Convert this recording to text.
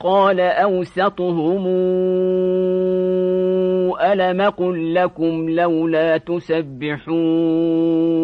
قال أوسطهم ألم قل لكم لولا تسبحون